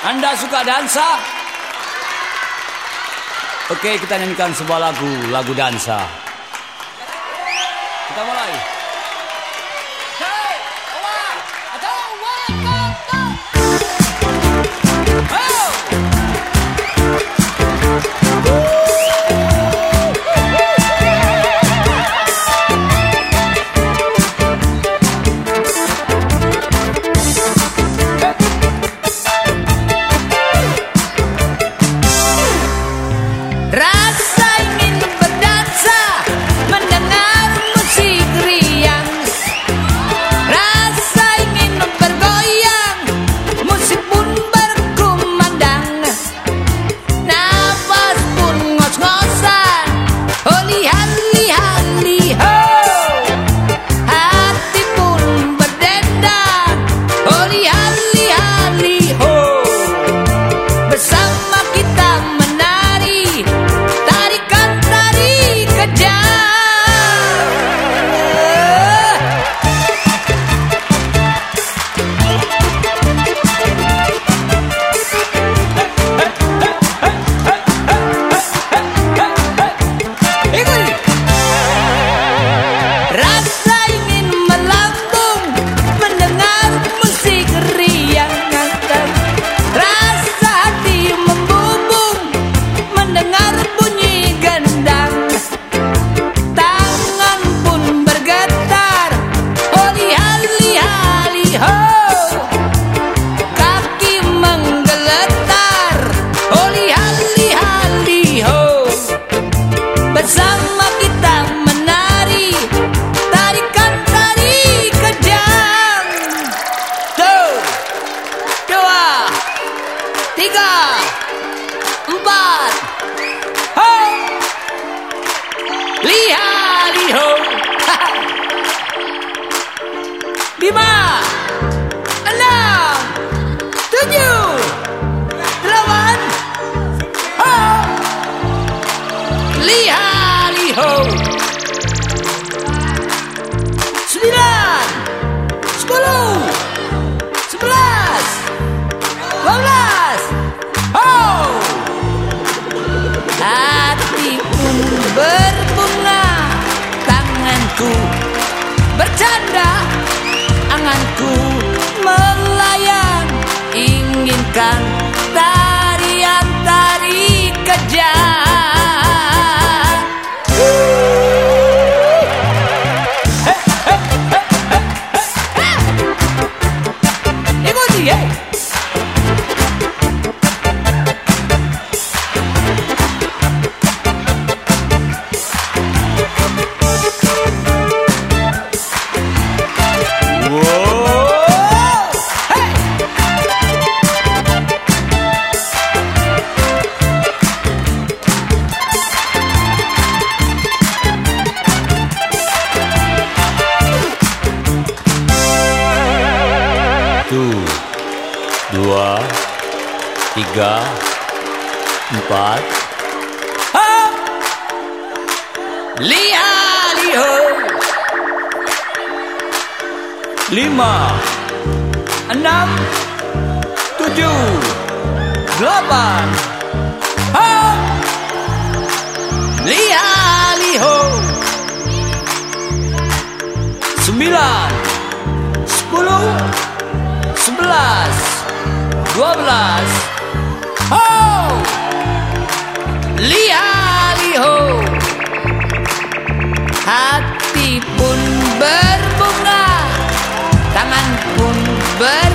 Anda suka dansa? Oke, kita nyanyikan sebuah lagu, lagu dansa. Kita mulai. Lima, enam, tujuh, delapan, ho, liha liho, sembilan, sepuluh, sebelas, dua belas, ho, hati berbunga, tanganku bercanda tanganku melayang inginkan tarian tiga, empat. Ha! Liha liho. Lima, enam, tujuh, delapan. Ha! Liha liho. Sembilan, sepuluh, sebelas, dua belas. Hati pun berbunga, tangan pun bercanda,